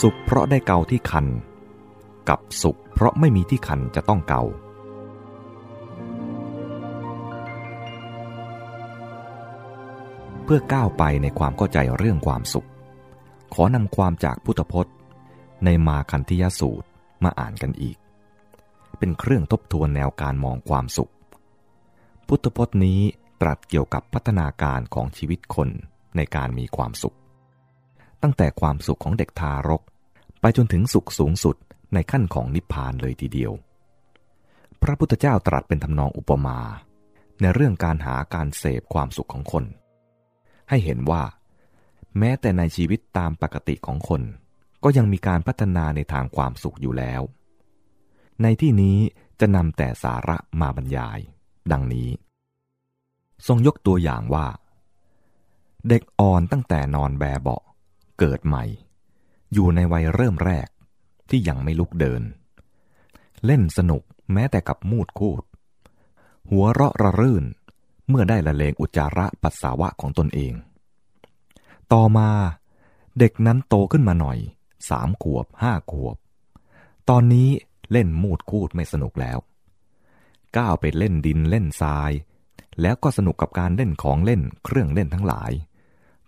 สุขเพราะได้เกาที่คัน กับสุขเพราะไม่มีที่คันจะต้องเกาเพื่อก้าวไปในความเข้าใจเรื่องความสุข ขอนำความจากพุทธพจน์ ในมาคันธิยสูตรมาอ่านกันอีก เป็นเครื่องทบทวนแนวการมองความสุข พุทธพจน์นี้ตรัสเกี่ยวกับพัฒนาการของชีวิตคนในการมีความสุข ตั้งแต่ความสุขของเด็กทารก ไปจนถึงสุขสูงสุดในขั้นของนิพพานเลยทีเดียว พระพุทธเจ้าตรัสเป็นทำนองอุปมา ในเรื่องการหาการเสพความสุขของคน ให้เห็นว่า แม้แต่ในชีวิตตามปกติของคน ก็ยังมีการพัฒนาในทางความสุขอยู่แล้ว ในที่นี้จะนำแต่สาระมาบรรยาย ดังนี้ ทรงยกตัวอย่างว่า เด็กอ่อนตั้งแต่นอนแบเบาะ เกิดใหม่ อยู่ในวัยเริ่มแรกที่ยังไม่ลุกเดิน เล่นสนุกแม้แต่กับมูดคูด หัวเราะระรื่นเมื่อได้ละเลงอุจจาระปัสสาวะของตนเอง ต่อมาเด็กนั้นโตขึ้นมาหน่อยสามขวบห้าขวบ ตอนนี้เล่นมูดคูดไม่สนุกแล้ว ก้าวไปเล่นดินเล่นทราย แล้วก็สนุกกับการเล่นของเล่นเครื่องเล่นทั้งหลาย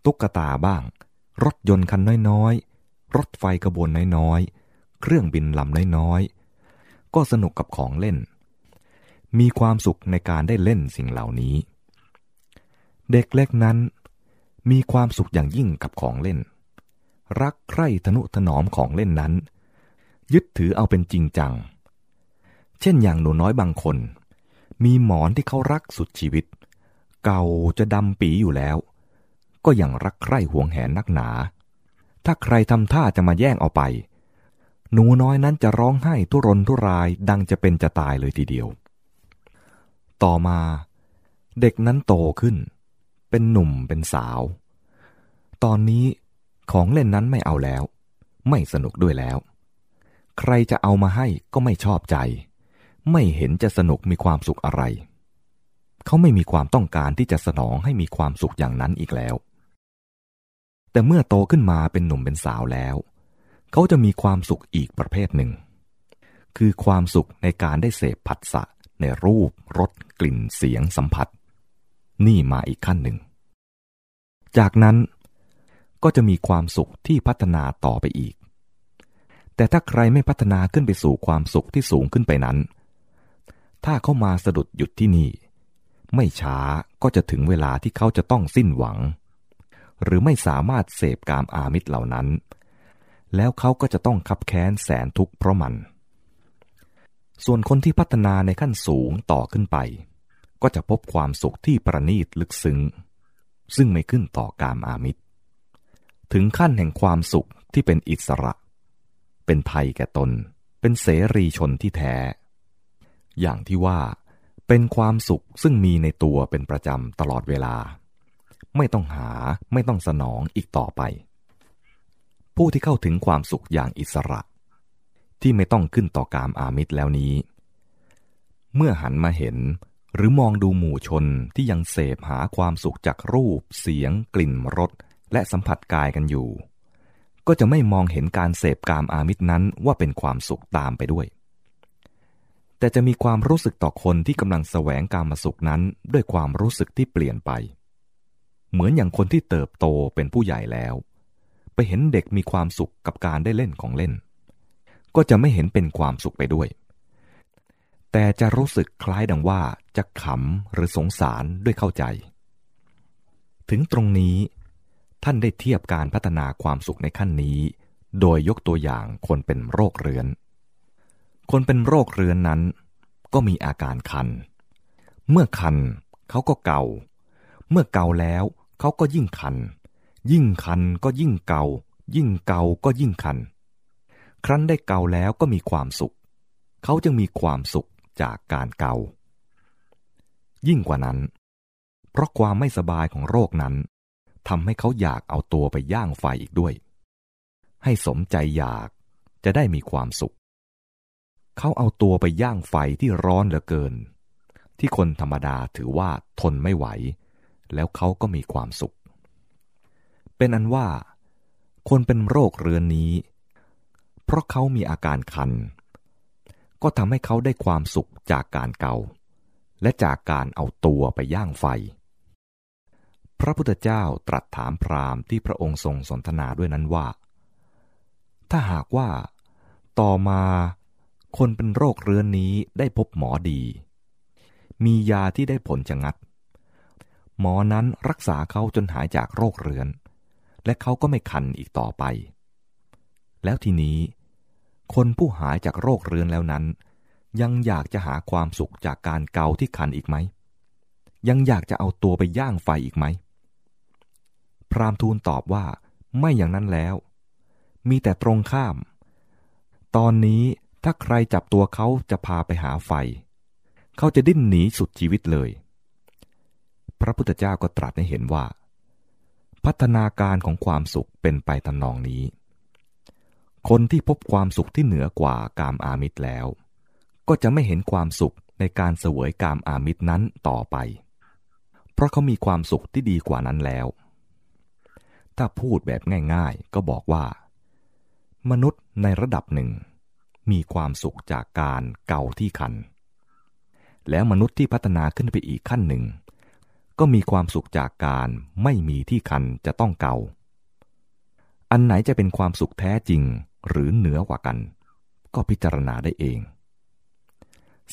ตุ๊กตาบ้าง รถยนต์คันน้อยๆ รถไฟกระบวนน้อยๆ เครื่องบินลำน้อยๆ ก็สนุกกับของเล่น มีความสุขในการได้เล่นสิ่งเหล่านี้ เด็กเล็กนั้น มีความสุขอย่างยิ่งกับของเล่น รักใคร่ทนุถนอมของเล่นนั้น ยึดถือเอาเป็นจริงจัง เช่นอย่างหนูน้อยบางคน มีหมอนที่เขารักสุดชีวิต เก่าจะดำปีอยู่แล้ว ก็ยังรักใคร่ห่วงแหนนักหนา ถ้าใครทำท่าจะมาแย่งเอาไป หนูน้อยนั้นจะร้องไห้ทุรนทุรายดังจะเป็นจะตายเลยทีเดียว ต่อมาเด็กนั้นโตขึ้น เป็นหนุ่มเป็นสาว ตอนนี้ของเล่นนั้นไม่เอาแล้ว ไม่สนุกด้วยแล้ว ใครจะเอามาให้ก็ไม่ชอบใจ ไม่เห็นจะสนุกมีความสุขอะไร เขาไม่มีความต้องการที่จะสนองให้มีความสุขอย่างนั้นอีกแล้ว แต่เมื่อโตขึ้นมาเป็นหนุ่มเป็นสาวแล้ว เขาจะมีความสุขอีกประเภทหนึ่ง คือความสุขในการได้เสพผัสสะในรูปรสกลิ่นเสียงสัมผัส นี่มาอีกขั้นหนึ่ง จากนั้นก็จะมีความสุขที่พัฒนาต่อไปอีก แต่ถ้าใครไม่พัฒนาขึ้นไปสู่ความสุขที่สูงขึ้นไปนั้น ถ้าเข้ามาสะดุดหยุดที่นี่ ไม่ช้าก็จะถึงเวลาที่เขาจะต้องสิ้นหวัง หรือไม่สามารถเสพกามอามิตรเหล่านั้น แล้วเขาก็จะต้องคับแค้นแสนทุกข์เพราะมัน ส่วนคนที่พัฒนาในขั้นสูงต่อขึ้นไป ก็จะพบความสุขที่ประณีตลึกซึ้ง ซึ่งไม่ขึ้นต่อกามอามิตร ถึงขั้นแห่งความสุขที่เป็นอิสระ เป็นไทยแก่ตน เป็นเสรีชนที่แท้ อย่างที่ว่าเป็นความสุขซึ่งมีในตัวเป็นประจำตลอดเวลา ไม่ต้องหาไม่ต้องสนองอีกต่อไป ผู้ที่เข้าถึงความสุขอย่างอิสระ ที่ไม่ต้องขึ้นต่อกามอามิตรแล้วนี้ เมื่อหันมาเห็นหรือมองดูหมู่ชนที่ยังเสพหาความสุขจากรูป เสียง กลิ่นรสและสัมผัสกายกันอยู่ ก็จะไม่มองเห็นการเสพกามอามิตรนั้นว่าเป็นความสุขตามไปด้วย แต่จะมีความรู้สึกต่อคนที่กำลังแสวงการมาสุขนั้นด้วยความรู้สึกที่เปลี่ยนไป เหมือนอย่างคนที่เติบโตเป็นผู้ใหญ่แล้ว ไปเห็นเด็กมีความสุขกับการได้เล่นของเล่น ก็จะไม่เห็นเป็นความสุขไปด้วย แต่จะรู้สึกคล้ายดังว่าจะขำหรือสงสารด้วยเข้าใจ ถึงตรงนี้ ท่านได้เทียบการพัฒนาความสุขในขั้นนี้ โดยยกตัวอย่างคนเป็นโรคเรื้อน คนเป็นโรคเรื้อนนั้น ก็มีอาการคัน เมื่อคันเขาก็เกาเมื่อเกาแล้ว เขาก็ยิ่งคัน ยิ่งคันก็ยิ่งเกา ยิ่งเกาก็ยิ่งคัน ครั้นได้เกาแล้วก็มีความสุข เขาจึงมีความสุขจากการเกา ยิ่งกว่านั้น เพราะความไม่สบายของโรคนั้นทำให้เขาอยากเอาตัวไปย่างไฟอีกด้วย ให้สมใจอยากจะได้มีความสุข เขาเอาตัวไปย่างไฟที่ร้อนเหลือเกิน ที่คนธรรมดาถือว่าทนไม่ไหว แล้วเขาก็มีความสุข เป็นอันว่า คนเป็นโรคเรื้อนนี้ เพราะเขามีอาการคัน ก็ทำให้เขาได้ความสุขจากการเกาและจากการเอาตัวไปย่างไฟ พระพุทธเจ้าตรัสถามพราหมณ์ที่พระองค์ทรงสนทนาด้วยนั้นว่า ถ้าหากว่า ต่อมาคนเป็นโรคเรื้อนนี้ได้พบหมอดี มียาที่ได้ผลชะงัด หมอนั้นรักษาเขาจนหายจากโรคเรื้อน และเขาก็ไม่คันอีกต่อไป แล้วทีนี้ คนผู้หายจากโรคเรื้อนแล้วนั้น ยังอยากจะหาความสุขจากการเกาที่คันอีกไหม ยังอยากจะเอาตัวไปย่างไฟอีกไหม พรามทูลตอบว่าไม่อย่างนั้นแล้ว มีแต่ตรงข้าม ตอนนี้ถ้าใครจับตัวเขาจะพาไปหาไฟ เขาจะดิ้นหนีสุดชีวิตเลย พระพุทธเจ้าก็ตรัสให้เห็นว่า พัฒนาการของความสุขเป็นไปทำนองนี้ คนที่พบความสุขที่เหนือกว่ากามอามิตรแล้ว ก็จะไม่เห็นความสุขในการเสวยกามอามิตรนั้นต่อไป เพราะเขามีความสุขที่ดีกว่านั้นแล้ว ถ้าพูดแบบง่ายๆ ก็บอกว่า มนุษย์ในระดับหนึ่ง มีความสุขจากการเกาที่คัน แล้วมนุษย์ที่พัฒนาขึ้นไปอีกขั้นหนึ่ง ก็มีความสุขจากการไม่มีที่คันจะต้องเกา อันไหนจะเป็นความสุขแท้จริงหรือเหนือกว่ากัน ก็พิจารณาได้เอง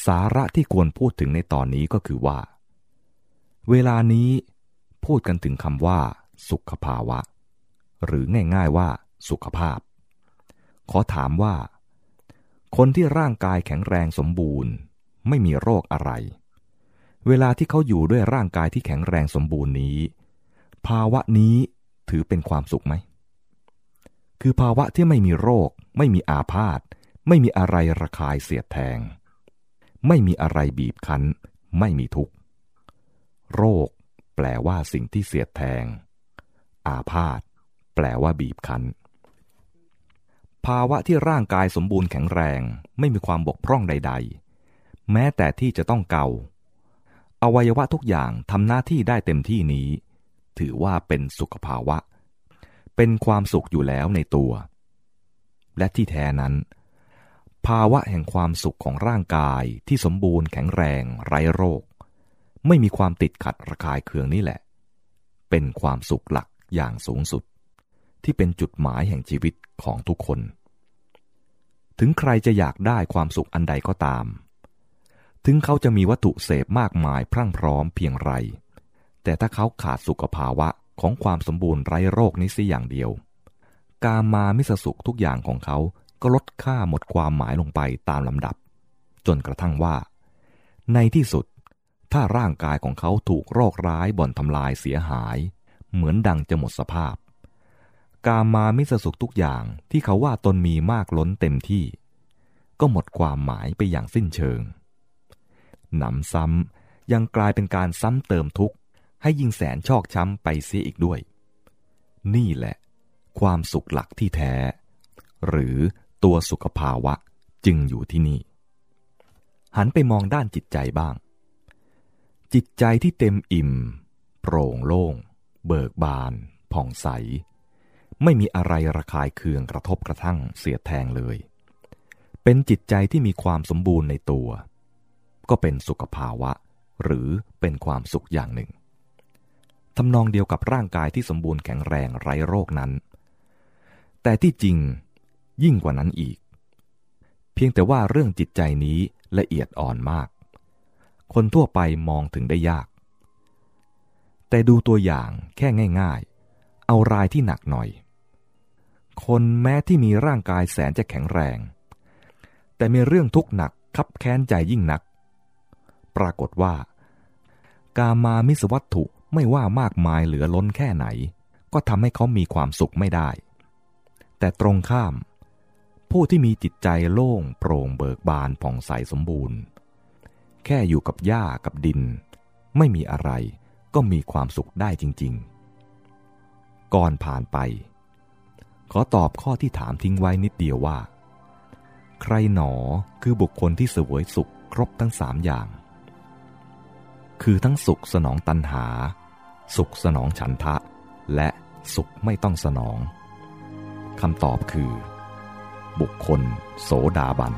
สาระที่ควรพูดถึงในตอนนี้ก็คือว่า เวลานี้พูดกันถึงคำว่า สุขภาวะ หรือง่ายๆว่า สุขภาพ ขอถามว่า คนที่ร่างกายแข็งแรงสมบูรณ์ ไม่มีโรคอะไร เวลาที่เขาอยู่ด้วยร่างกายที่แข็งแรงสมบูรณ์นี้ ภาวะนี้ถือเป็นความสุขไหม คือภาวะที่ไม่มีโรค ไม่มีอาพาธไม่มีอะไรระคายเสียดแทง ไม่มีอะไรบีบคั้น ไม่มีทุกข์ โรค แปลว่าสิ่งที่เสียดแทง อาพาธแปลว่าบีบคั้น ภาวะที่ร่างกายสมบูรณ์แข็งแรง ไม่มีความบกพร่องใด ๆ แม้แต่ที่จะต้องเกา อวัยวะทุกอย่างทำหน้าที่ได้เต็มที่นี้ ถือว่าเป็นสุขภาวะ เป็นความสุขอยู่แล้วในตัว และที่แท้นั้น ภาวะแห่งความสุขของร่างกายที่สมบูรณ์แข็งแรงไร้โรค ไม่มีความติดขัดระคายเคืองนี่แหละ เป็นความสุขหลักอย่างสูงสุด ที่เป็นจุดหมายแห่งชีวิตของทุกคน ถึงใครจะอยากได้ความสุขอันใดก็ตาม ถึงเขาจะมีวัตถุเสพมากมายพรั่งพร้อมเพียงไร แต่ถ้าเขาขาดสุขภาวะของความสมบูรณ์ไร้โรคนี้สิอย่างเดียว การมามิสสุขทุกอย่างของเขาก็ลดค่าหมดความหมายลงไปตามลำดับ จนกระทั่งว่า ในที่สุด ถ้าร่างกายของเขาถูกโรคร้ายบ่อนทำลายเสียหาย เหมือนดังจะหมดสภาพ กามามิสสุขทุกอย่างที่เขาว่าตนมีมากล้นเต็มที่ ก็หมดความหมายไปอย่างสิ้นเชิง หนำซ้ำยังกลายเป็นการซ้ำเติมทุกข์ ให้ยิงแสนชอกช้ำไปเสียอีกด้วย นี่แหละ ความสุขหลักที่แท้ หรือตัวสุขภาวะจึงอยู่ที่นี่ หันไปมองด้านจิตใจบ้าง จิตใจที่เต็มอิ่ม โปร่งโล่ง เบิกบาน ผ่องใส ไม่มีอะไรระคายเคืองกระทบกระทั่งเสียแทงเลย เป็นจิตใจที่มีความสมบูรณ์ในตัว ก็เป็นสุขภาวะ หรือเป็นความสุขอย่างหนึ่งทำนองเดียวกับร่างกายที่สมบูรณ์แข็งแรงไร้โรคนั้น แต่ที่จริงยิ่งกว่านั้นอีก เพียงแต่ว่าเรื่องจิตใจนี้ละเอียดอ่อนมาก คนทั่วไปมองถึงได้ยาก แต่ดูตัวอย่างแค่ง่าย ๆ เอารายที่หนักหน่อย คนแม้ที่มีร่างกายแสนจะแข็งแรง แต่มีเรื่องทุกข์หนักคับแค้นใจยิ่งนัก ปรากฏว่า กามามิสวัตถุไม่ว่ามากมายเหลือล้นแค่ไหน ก็ทำให้เขามีความสุขไม่ได้ แต่ตรงข้าม ผู้ที่มีจิตใจโล่งโปร่งเบิกบานผ่องใสสมบูรณ์ แค่อยู่กับหญ้ากับดิน ไม่มีอะไรก็มีความสุขได้จริง ๆ ก่อนผ่านไป ขอตอบข้อที่ถามทิ้งไว้นิดเดียวว่า ใครหนอคือบุคคลที่เสวยสุขครบทั้งสามอย่าง คือทั้งสุขสนองตัณหา สุขสนองฉันทะ และสุขไม่ต้องสนองคำตอบคือ บุคคล โสดาบัน